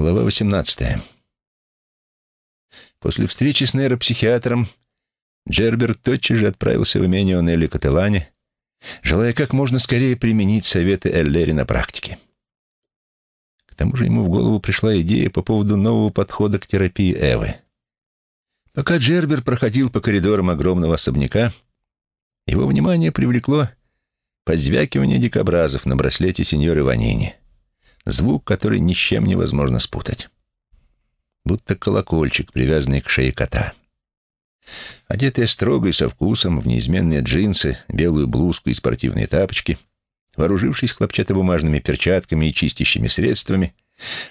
Глава 18. После встречи с нейропсихиатром Джербер тотчас же отправился в имение Нелли Кателани, желая как можно скорее применить советы Эллери на практике. К тому же ему в голову пришла идея по поводу нового подхода к терапии Эвы. Пока Джербер проходил по коридорам огромного особняка, его внимание привлекло позвякивание дикобразов на браслете сеньоры Ванини звук, который ни с чем невозможно спутать. Будто колокольчик, привязанный к шее кота. Одетая строго и со вкусом, в неизменные джинсы, белую блузку и спортивные тапочки, вооружившись хлопчатобумажными перчатками и чистящими средствами,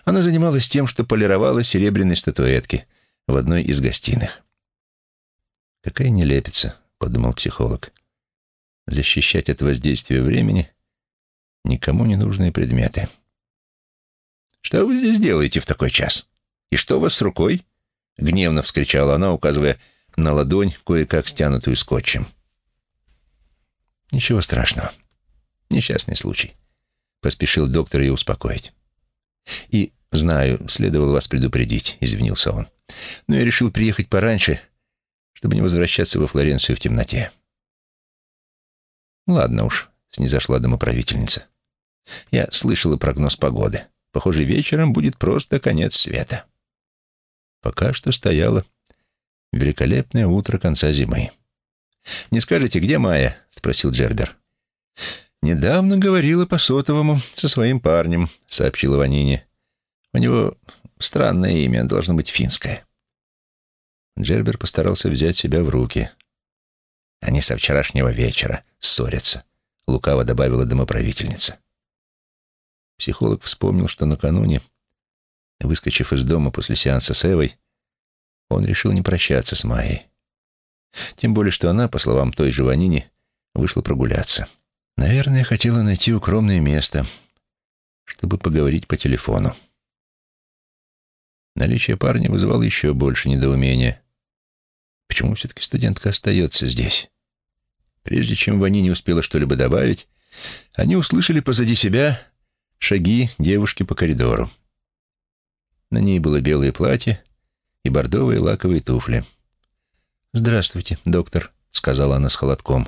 она занималась тем, что полировала серебряные статуэтки в одной из гостиных. «Какая нелепица», — подумал психолог. «Защищать от воздействия времени никому не нужные предметы». «Что вы здесь делаете в такой час? И что у вас с рукой?» Гневно вскричала она, указывая на ладонь, кое-как стянутую скотчем. «Ничего страшного. Несчастный случай», — поспешил доктор ее успокоить. «И, знаю, следовало вас предупредить», — извинился он. «Но я решил приехать пораньше, чтобы не возвращаться во Флоренцию в темноте». «Ладно уж», — снизошла домоправительница. «Я слышала прогноз погоды. Похоже, вечером будет просто конец света. Пока что стояло великолепное утро конца зимы. «Не скажете, где Майя?» — спросил Джербер. «Недавно говорила по сотовому со своим парнем», — сообщила Ванине. «У него странное имя, должно быть финское». Джербер постарался взять себя в руки. «Они со вчерашнего вечера ссорятся», — лукаво добавила домоправительница. Психолог вспомнил, что накануне, выскочив из дома после сеанса с Эвой, он решил не прощаться с Майей. Тем более, что она, по словам той же Ванини, вышла прогуляться. Наверное, хотела найти укромное место, чтобы поговорить по телефону. Наличие парня вызывало еще больше недоумения. Почему все-таки студентка остается здесь? Прежде чем Вани не успела что-либо добавить, они услышали позади себя шаги девушки по коридору. На ней было белое платье и бордовые лаковые туфли. «Здравствуйте, доктор», — сказала она с холодком.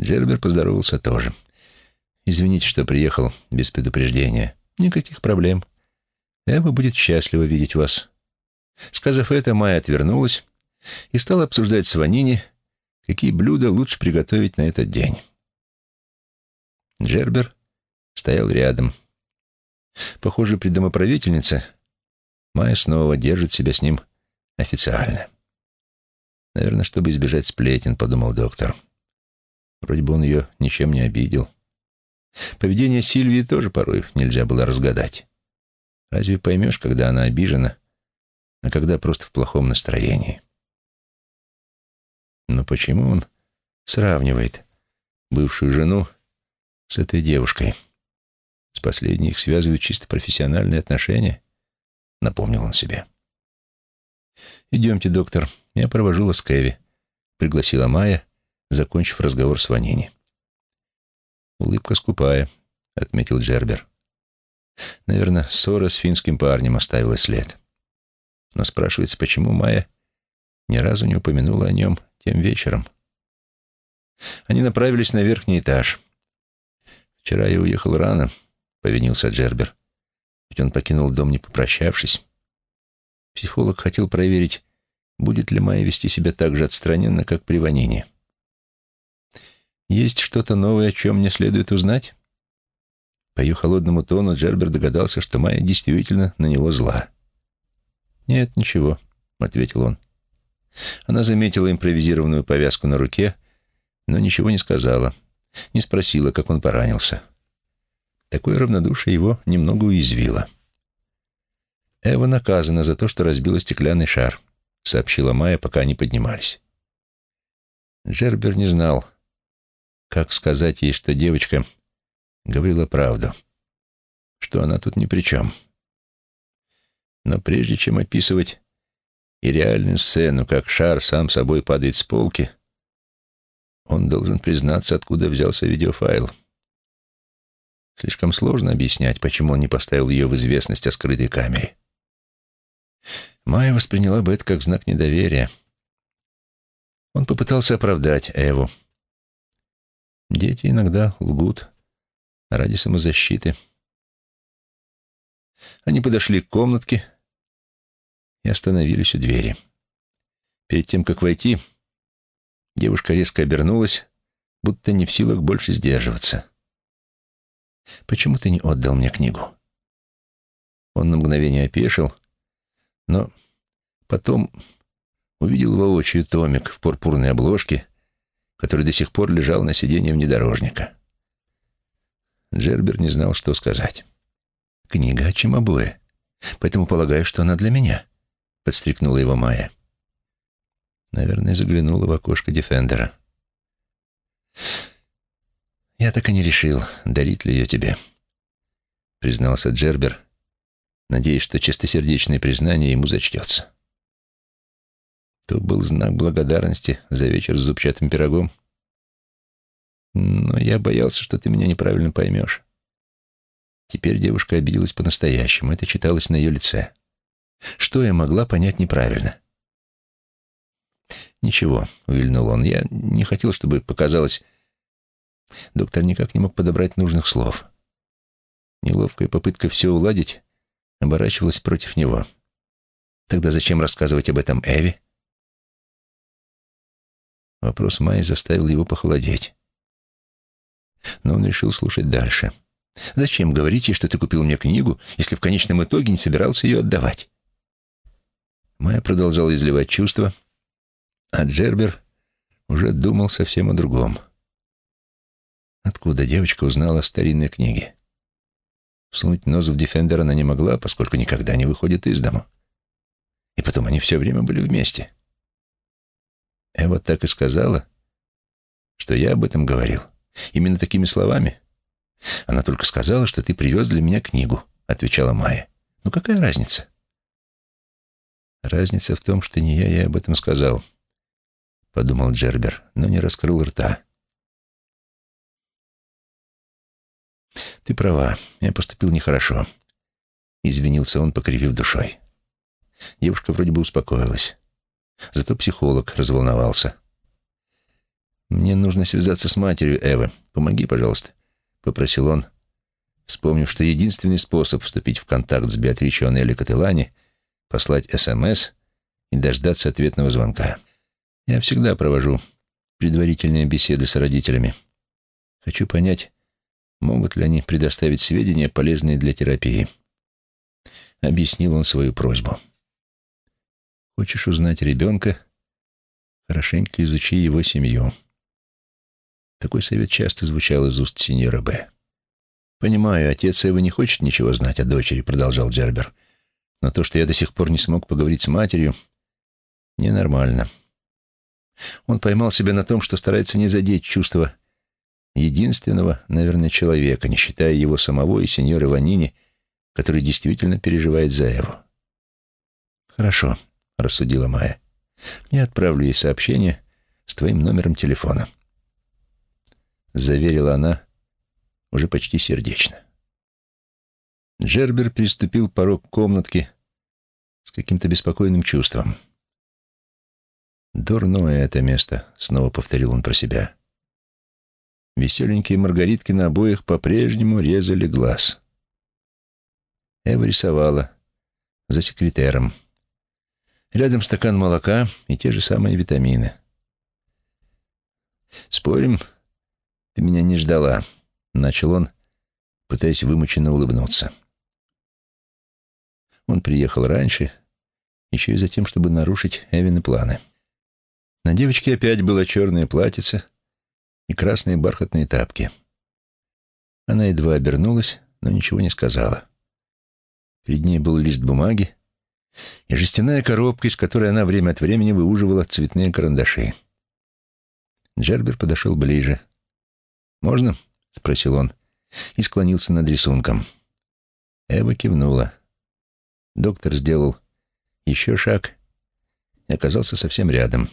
Джербер поздоровался тоже. «Извините, что приехал без предупреждения. Никаких проблем. Эва будет счастлива видеть вас». Сказав это, Майя отвернулась и стала обсуждать с Ванини, какие блюда лучше приготовить на этот день. Джербер стоял рядом. Похоже, при домоправительнице Майя снова держит себя с ним официально. Наверное, чтобы избежать сплетен, подумал доктор. Вроде бы он ее ничем не обидел. Поведение Сильвии тоже порой нельзя было разгадать. Разве поймешь, когда она обижена, а когда просто в плохом настроении? Но почему он сравнивает бывшую жену с этой девушкой? С последней их связывают чисто профессиональные отношения, напомнил он себе. «Идемте, доктор, я провожу вас к Эви», — пригласила Майя, закончив разговор с Ванини. «Улыбка скупая», — отметил Джербер. Наверное, ссора с финским парнем оставила след. Но спрашивается, почему Майя ни разу не упомянула о нем тем вечером. Они направились на верхний этаж. Вчера я уехал рано, — повинился Джербер. Ведь он покинул дом, не попрощавшись. Психолог хотел проверить, будет ли Майя вести себя так же отстраненно, как при Ванине. «Есть что-то новое, о чем мне следует узнать?» По ее холодному тону Джербер догадался, что Майя действительно на него зла. «Нет, ничего», — ответил он. Она заметила импровизированную повязку на руке, но ничего не сказала, не спросила, как он поранился. Такое равнодушие его немного уязвило. «Эва наказана за то, что разбила стеклянный шар», — сообщила Майя, пока они поднимались. Джербер не знал, как сказать ей, что девочка говорила правду, что она тут ни при чем. Но прежде чем описывать и реальную сцену, как шар сам собой падает с полки, он должен признаться, откуда взялся видеофайл. Слишком сложно объяснять, почему он не поставил ее в известность о скрытой камере. Майя восприняла бы это как знак недоверия. Он попытался оправдать Эву. Дети иногда лгут ради самозащиты. Они подошли к комнатке и остановились у двери. Перед тем, как войти, девушка резко обернулась, будто не в силах больше сдерживаться. «Почему ты не отдал мне книгу?» Он на мгновение опешил, но потом увидел воочию томик в пурпурной обложке, который до сих пор лежал на сиденье внедорожника. Джербер не знал, что сказать. «Книга о Чимабуэ, поэтому полагаю, что она для меня», — подстрикнула его Майя. Наверное, заглянула в окошко Дефендера. «Я так и не решил, дарить ли ее тебе», — признался Джербер, надеясь, что чистосердечное признание ему зачтется. То был знак благодарности за вечер с зубчатым пирогом. Но я боялся, что ты меня неправильно поймешь. Теперь девушка обиделась по-настоящему. Это читалось на ее лице. Что я могла понять неправильно? «Ничего», — увильнул он. «Я не хотел, чтобы показалось...» Доктор никак не мог подобрать нужных слов. Неловкая попытка все уладить оборачивалась против него. Тогда зачем рассказывать об этом Эви? Вопрос Майи заставил его похолодеть. Но он решил слушать дальше. «Зачем говорить ей, что ты купил мне книгу, если в конечном итоге не собирался ее отдавать?» Майя продолжала изливать чувства, а Джербер уже думал совсем о другом. Откуда девочка узнала о старинной книге? Сунуть нос в Дефендер она не могла, поскольку никогда не выходит из дому. И потом они все время были вместе. Эва так и сказала, что я об этом говорил. Именно такими словами. Она только сказала, что ты привез для меня книгу, отвечала Майя. Ну какая разница? Разница в том, что не я ей об этом сказал, подумал Джербер, но не раскрыл рта. Ты права, я поступил нехорошо. Извинился он, покривив душой. Девушка вроде бы успокоилась. Зато психолог разволновался. «Мне нужно связаться с матерью Эвы. Помоги, пожалуйста», — попросил он, вспомнив, что единственный способ вступить в контакт с Беатричо Анелли Кателани — послать СМС и дождаться ответного звонка. Я всегда провожу предварительные беседы с родителями. Хочу понять, могут ли они предоставить сведения, полезные для терапии. Объяснил он свою просьбу. Хочешь узнать ребенка? Хорошенько изучи его семью. Такой совет часто звучал из уст сеньора Б. «Понимаю, отец Эвы не хочет ничего знать о дочери», — продолжал Джербер. «Но то, что я до сих пор не смог поговорить с матерью, ненормально». Он поймал себя на том, что старается не задеть чувства единственного, наверное, человека, не считая его самого и сеньора Ванини, который действительно переживает за Эву. «Хорошо», — рассудила Майя. «Я отправлю ей сообщение с твоим номером телефона». Заверила она уже почти сердечно. Джербер приступил порог комнатки с каким-то беспокойным чувством. «Дурное это место», — снова повторил он про себя. Веселенькие маргаритки на обоих по-прежнему резали глаз. Эва рисовала за секретером. Рядом стакан молока и те же самые витамины. «Спорим, ты меня не ждала», — начал он, пытаясь вымученно улыбнуться. Он приехал раньше, еще и за тем, чтобы нарушить Эвины планы. На девочке опять было черное платьице и красные бархатные тапки. Она едва обернулась, но ничего не сказала. Перед ней был лист бумаги, и жестяная коробка, из которой она время от времени выуживала цветные карандаши. Джербер подошел ближе. «Можно?» — спросил он и склонился над рисунком. Эва кивнула. Доктор сделал еще шаг и оказался совсем рядом.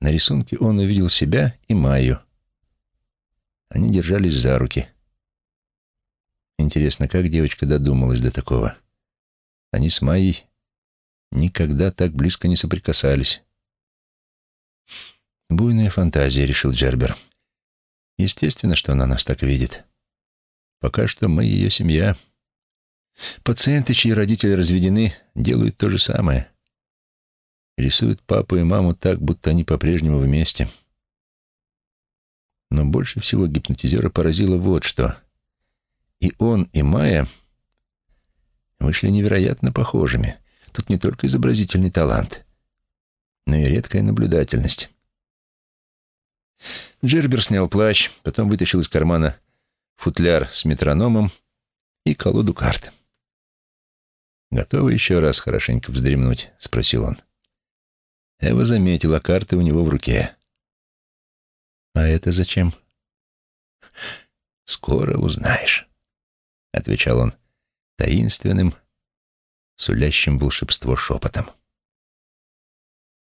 На рисунке он увидел себя и Майю. Они держались за руки. Интересно, как девочка додумалась до такого? Они с Майей никогда так близко не соприкасались. «Буйная фантазия», — решил Джербер. «Естественно, что она нас так видит. Пока что мы ее семья. Пациенты, чьи родители разведены, делают то же самое. Рисуют папу и маму так, будто они по-прежнему вместе». Но больше всего гипнотизера поразило вот что. И он, и Майя вышли невероятно похожими. Тут не только изобразительный талант, но и редкая наблюдательность. Джербер снял плащ, потом вытащил из кармана футляр с метрономом и колоду карт. «Готовы еще раз хорошенько вздремнуть?» — спросил он. Эва заметила карты у него в руке. «А это зачем?» «Скоро узнаешь», — отвечал он таинственным, сулящим волшебство шепотом.